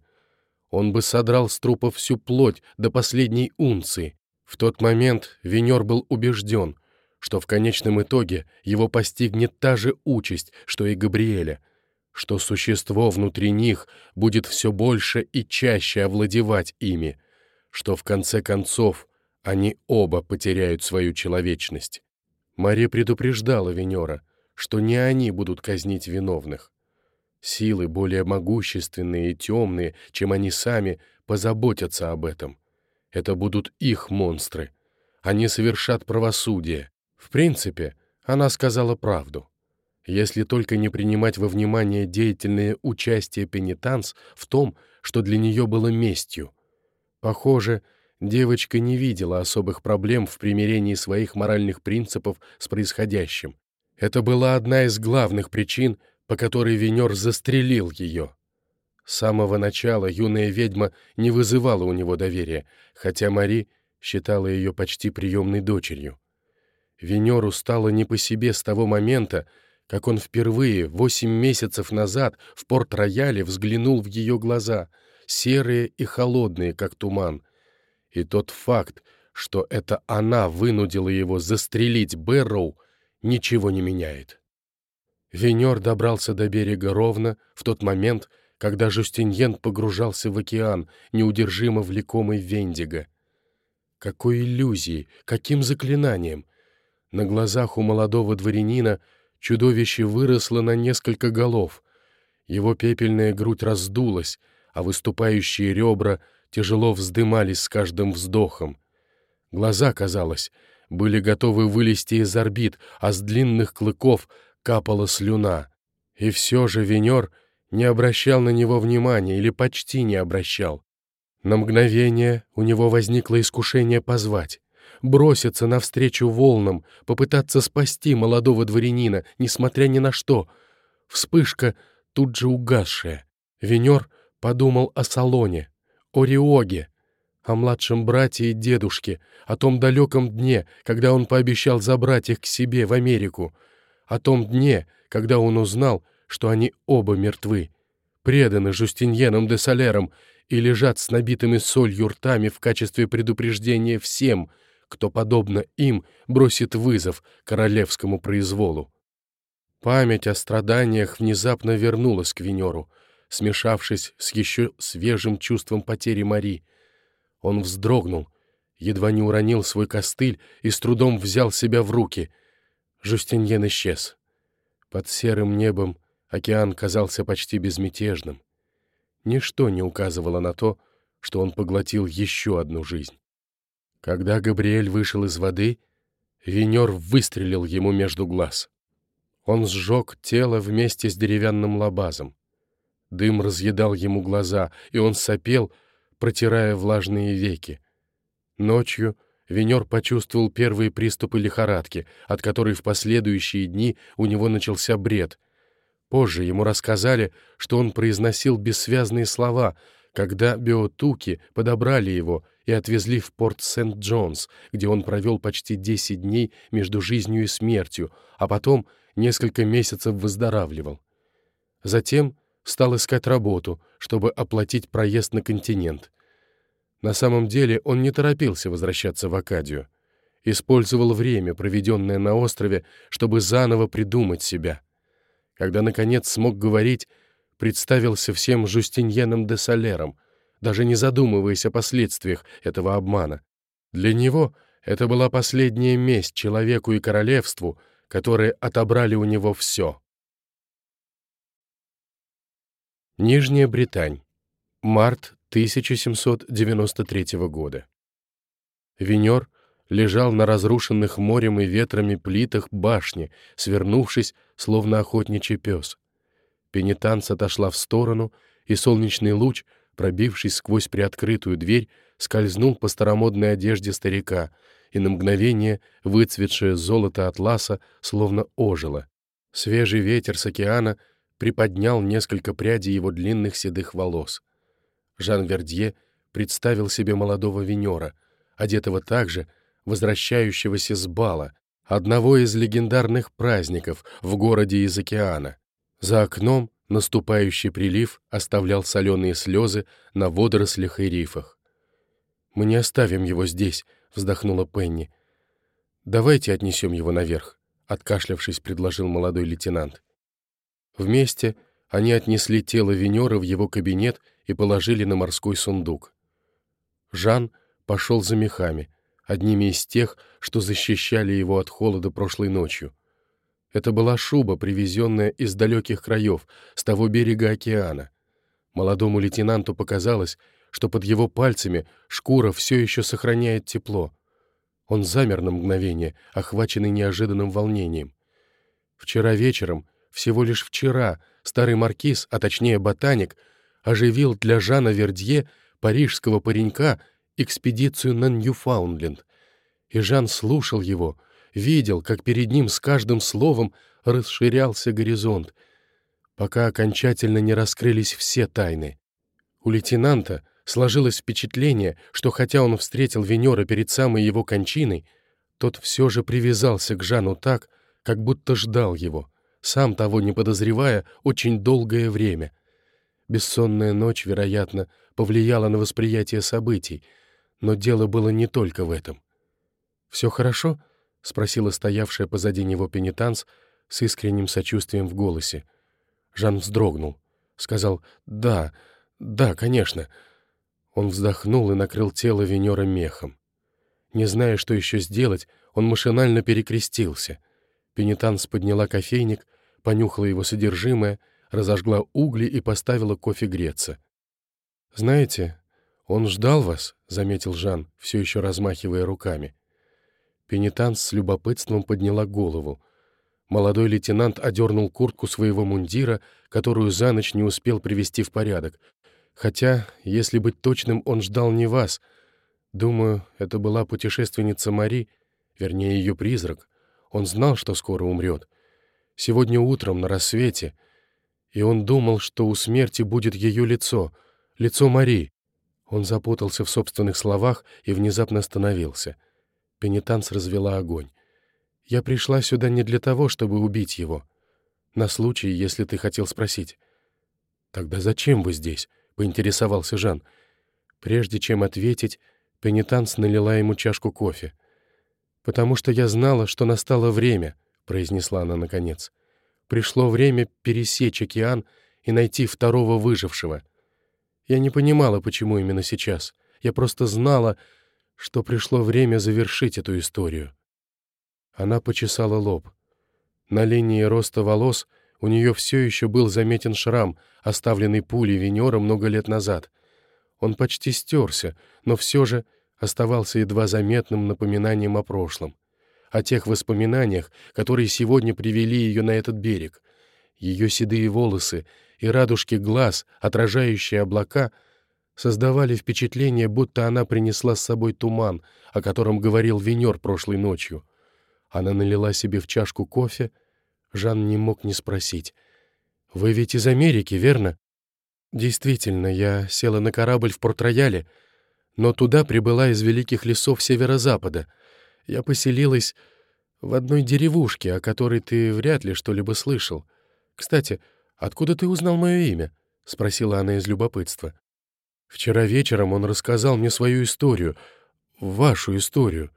Он бы содрал с трупа всю плоть до последней унции. В тот момент Венер был убежден, что в конечном итоге его постигнет та же участь, что и Габриэля, что существо внутри них будет все больше и чаще овладевать ими, что в конце концов они оба потеряют свою человечность. Мария предупреждала Венера, что не они будут казнить виновных. Силы более могущественные и темные, чем они сами, позаботятся об этом. Это будут их монстры. Они совершат правосудие. В принципе, она сказала правду. если только не принимать во внимание деятельное участие пенитанс в том, что для нее было местью. Похоже, девочка не видела особых проблем в примирении своих моральных принципов с происходящим. Это была одна из главных причин, по которой Венер застрелил ее. С самого начала юная ведьма не вызывала у него доверия, хотя Мари считала ее почти приемной дочерью. Венеру стало не по себе с того момента, как он впервые, восемь месяцев назад, в Порт-Рояле взглянул в ее глаза, серые и холодные, как туман. И тот факт, что это она вынудила его застрелить Бэрроу, ничего не меняет. Венер добрался до берега ровно в тот момент, когда Жустиньен погружался в океан, неудержимо влекомый Вендиго. Какой иллюзией, каким заклинанием! На глазах у молодого дворянина чудовище выросло на несколько голов. Его пепельная грудь раздулась, а выступающие ребра тяжело вздымались с каждым вздохом. Глаза, казалось, были готовы вылезти из орбит, а с длинных клыков капала слюна. И все же Венер — не обращал на него внимания или почти не обращал. На мгновение у него возникло искушение позвать, броситься навстречу волнам, попытаться спасти молодого дворянина, несмотря ни на что. Вспышка тут же угасшая. Венер подумал о Салоне, о Риоге, о младшем брате и дедушке, о том далеком дне, когда он пообещал забрать их к себе в Америку, о том дне, когда он узнал, что они оба мертвы, преданы Жустиньеном де Солером и лежат с набитыми солью ртами в качестве предупреждения всем, кто, подобно им, бросит вызов королевскому произволу. Память о страданиях внезапно вернулась к Венеру, смешавшись с еще свежим чувством потери Мари. Он вздрогнул, едва не уронил свой костыль и с трудом взял себя в руки. Жустиньен исчез. Под серым небом Океан казался почти безмятежным. Ничто не указывало на то, что он поглотил еще одну жизнь. Когда Габриэль вышел из воды, Венер выстрелил ему между глаз. Он сжег тело вместе с деревянным лабазом. Дым разъедал ему глаза, и он сопел, протирая влажные веки. Ночью Венер почувствовал первые приступы лихорадки, от которой в последующие дни у него начался бред — Позже ему рассказали, что он произносил бессвязные слова, когда биотуки подобрали его и отвезли в порт Сент-Джонс, где он провел почти 10 дней между жизнью и смертью, а потом несколько месяцев выздоравливал. Затем стал искать работу, чтобы оплатить проезд на континент. На самом деле он не торопился возвращаться в Акадию. Использовал время, проведенное на острове, чтобы заново придумать себя — когда, наконец, смог говорить, представился всем Жустиньеном де Солером, даже не задумываясь о последствиях этого обмана. Для него это была последняя месть человеку и королевству, которые отобрали у него все. Нижняя Британь. Март 1793 года. Венер лежал на разрушенных морем и ветрами плитах башни, свернувшись, словно охотничий пес. Пенитанс отошла в сторону, и солнечный луч, пробившись сквозь приоткрытую дверь, скользнул по старомодной одежде старика, и на мгновение выцветшее золото атласа словно ожило. Свежий ветер с океана приподнял несколько прядей его длинных седых волос. Жан Вердье представил себе молодого Венера, одетого так же, возвращающегося с бала, одного из легендарных праздников в городе из океана. За окном наступающий прилив оставлял соленые слезы на водорослях и рифах. «Мы не оставим его здесь», — вздохнула Пенни. «Давайте отнесем его наверх», — откашлявшись, предложил молодой лейтенант. Вместе они отнесли тело Венера в его кабинет и положили на морской сундук. Жан пошел за мехами — одними из тех, что защищали его от холода прошлой ночью. Это была шуба, привезенная из далеких краев, с того берега океана. Молодому лейтенанту показалось, что под его пальцами шкура все еще сохраняет тепло. Он замер на мгновение, охваченный неожиданным волнением. Вчера вечером всего лишь вчера старый маркиз, а точнее ботаник, оживил для Жана Вердье, парижского паренька, экспедицию на Ньюфаундленд. И Жан слушал его, видел, как перед ним с каждым словом расширялся горизонт, пока окончательно не раскрылись все тайны. У лейтенанта сложилось впечатление, что хотя он встретил Венера перед самой его кончиной, тот все же привязался к Жану так, как будто ждал его, сам того не подозревая, очень долгое время. Бессонная ночь, вероятно, повлияла на восприятие событий, но дело было не только в этом. «Все хорошо?» — спросила стоявшая позади него пенитанс с искренним сочувствием в голосе. Жан вздрогнул. Сказал «Да, да, конечно». Он вздохнул и накрыл тело Венера мехом. Не зная, что еще сделать, он машинально перекрестился. Пенитанс подняла кофейник, понюхала его содержимое, разожгла угли и поставила кофе греться. «Знаете, он ждал вас», — заметил Жан, все еще размахивая руками. Пенитанс с любопытством подняла голову. Молодой лейтенант одернул куртку своего мундира, которую за ночь не успел привести в порядок. Хотя, если быть точным, он ждал не вас. Думаю, это была путешественница Мари, вернее, ее призрак. Он знал, что скоро умрет. Сегодня утром, на рассвете. И он думал, что у смерти будет ее лицо, лицо Мари. Он запутался в собственных словах и внезапно остановился. Пенитанс развела огонь. «Я пришла сюда не для того, чтобы убить его. На случай, если ты хотел спросить». «Тогда зачем вы здесь?» — поинтересовался Жан. Прежде чем ответить, Пенитанс налила ему чашку кофе. «Потому что я знала, что настало время», — произнесла она наконец. «Пришло время пересечь океан и найти второго выжившего. Я не понимала, почему именно сейчас. Я просто знала, что пришло время завершить эту историю». Она почесала лоб. На линии роста волос у нее все еще был заметен шрам, оставленный пулей Венера много лет назад. Он почти стерся, но все же оставался едва заметным напоминанием о прошлом. О тех воспоминаниях, которые сегодня привели ее на этот берег. Ее седые волосы и радужки глаз, отражающие облака, создавали впечатление, будто она принесла с собой туман, о котором говорил Венер прошлой ночью. Она налила себе в чашку кофе. Жан не мог не спросить. «Вы ведь из Америки, верно?» «Действительно, я села на корабль в Порт-Рояле, но туда прибыла из великих лесов северо-запада. Я поселилась в одной деревушке, о которой ты вряд ли что-либо слышал. Кстати, откуда ты узнал мое имя?» — спросила она из любопытства. «Вчера вечером он рассказал мне свою историю, вашу историю».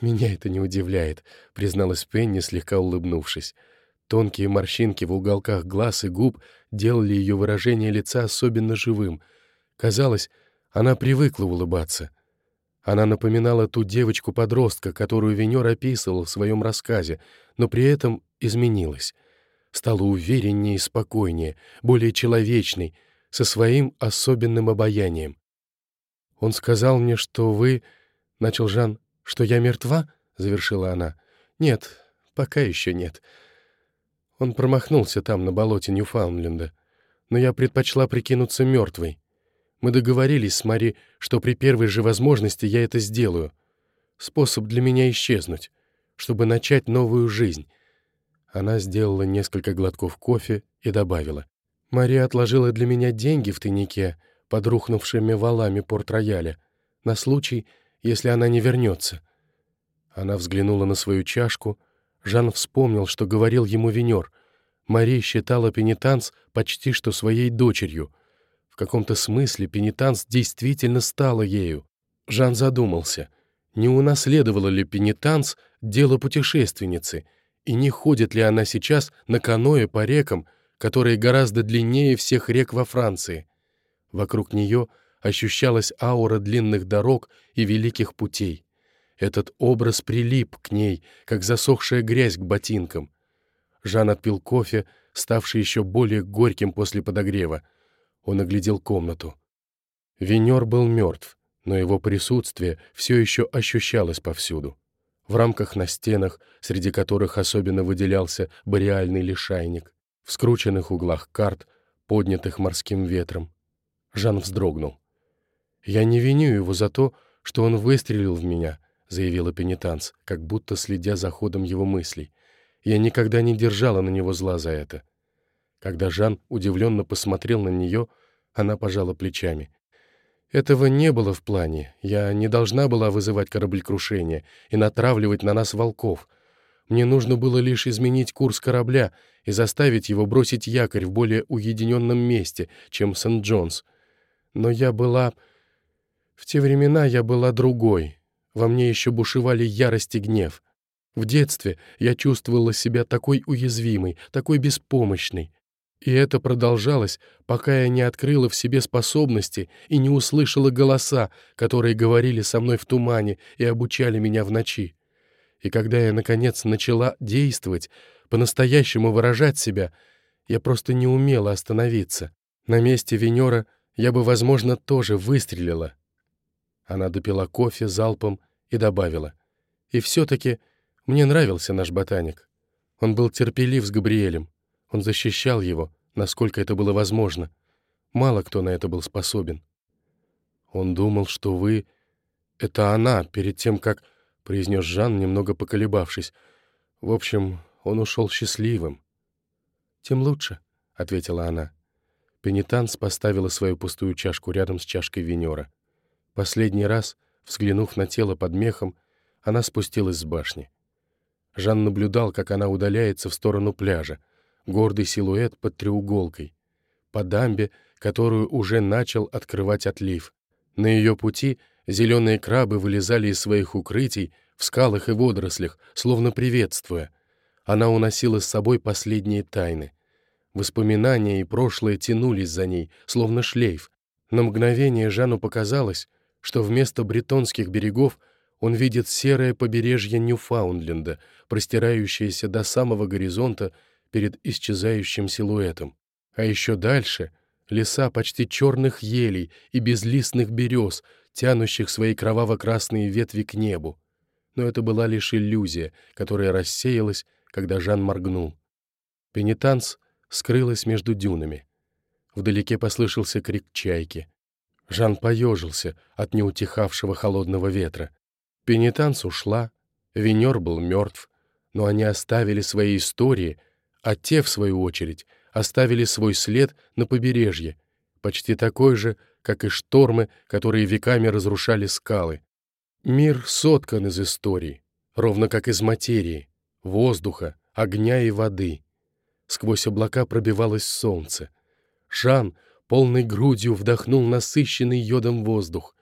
«Меня это не удивляет», — призналась Пенни, слегка улыбнувшись. Тонкие морщинки в уголках глаз и губ делали ее выражение лица особенно живым. Казалось, она привыкла улыбаться. Она напоминала ту девочку-подростка, которую Венер описывал в своем рассказе, но при этом изменилась. Стала увереннее и спокойнее, более человечной, со своим особенным обаянием. «Он сказал мне, что вы...» — начал Жан. «Что я мертва?» — завершила она. «Нет, пока еще нет. Он промахнулся там, на болоте Ньюфаундленда. Но я предпочла прикинуться мертвой. Мы договорились с Мари, что при первой же возможности я это сделаю. Способ для меня исчезнуть, чтобы начать новую жизнь». Она сделала несколько глотков кофе и добавила. «Мария отложила для меня деньги в тайнике под рухнувшими валами Порт-Рояля на случай, если она не вернется. Она взглянула на свою чашку. Жан вспомнил, что говорил ему Венер. Мари считала пенитанс почти что своей дочерью. В каком-то смысле пенитанс действительно стала ею. Жан задумался, не унаследовала ли пенитанс дело путешественницы, и не ходит ли она сейчас на каное по рекам, которые гораздо длиннее всех рек во Франции. Вокруг нее — ощущалась аура длинных дорог и великих путей. Этот образ прилип к ней, как засохшая грязь к ботинкам. Жан отпил кофе, ставший еще более горьким после подогрева. Он оглядел комнату. Венер был мертв, но его присутствие все еще ощущалось повсюду. в рамках на стенах, среди которых особенно выделялся бореальный лишайник, в скрученных углах карт, поднятых морским ветром. Жан вздрогнул. «Я не виню его за то, что он выстрелил в меня», — заявила пенитанс, как будто следя за ходом его мыслей. «Я никогда не держала на него зла за это». Когда Жан удивленно посмотрел на нее, она пожала плечами. «Этого не было в плане. Я не должна была вызывать кораблекрушение и натравливать на нас волков. Мне нужно было лишь изменить курс корабля и заставить его бросить якорь в более уединенном месте, чем Сент-Джонс. Но я была... В те времена я была другой. Во мне еще бушевали ярость и гнев. В детстве я чувствовала себя такой уязвимой, такой беспомощной. И это продолжалось, пока я не открыла в себе способности и не услышала голоса, которые говорили со мной в тумане и обучали меня в ночи. И когда я, наконец, начала действовать, по-настоящему выражать себя, я просто не умела остановиться. На месте Венера я бы, возможно, тоже выстрелила. Она допила кофе залпом и добавила. И все-таки мне нравился наш ботаник. Он был терпелив с Габриэлем. Он защищал его, насколько это было возможно. Мало кто на это был способен. Он думал, что вы... Это она, перед тем, как произнес Жан, немного поколебавшись. В общем, он ушел счастливым. «Тем лучше», — ответила она. Пенитанс поставила свою пустую чашку рядом с чашкой Венера. Последний раз, взглянув на тело под мехом, она спустилась с башни. Жан наблюдал, как она удаляется в сторону пляжа, гордый силуэт под треуголкой, по дамбе, которую уже начал открывать отлив. На ее пути — Зеленые крабы вылезали из своих укрытий в скалах и водорослях, словно приветствуя. Она уносила с собой последние тайны. Воспоминания и прошлое тянулись за ней, словно шлейф. На мгновение Жану показалось, что вместо бретонских берегов он видит серое побережье Ньюфаундленда, простирающееся до самого горизонта перед исчезающим силуэтом. А еще дальше — леса почти черных елей и безлистных берез, тянущих свои кроваво-красные ветви к небу. Но это была лишь иллюзия, которая рассеялась, когда Жан моргнул. Пенитанс скрылась между дюнами. Вдалеке послышался крик чайки. Жан поежился от неутихавшего холодного ветра. Пенитанс ушла, Венер был мертв, но они оставили свои истории, а те, в свою очередь, оставили свой след на побережье, почти такой же, как и штормы, которые веками разрушали скалы. Мир соткан из историй, ровно как из материи, воздуха, огня и воды. Сквозь облака пробивалось солнце. Жан полной грудью вдохнул насыщенный йодом воздух.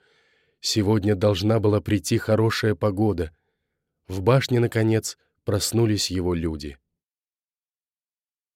Сегодня должна была прийти хорошая погода. В башне, наконец, проснулись его люди.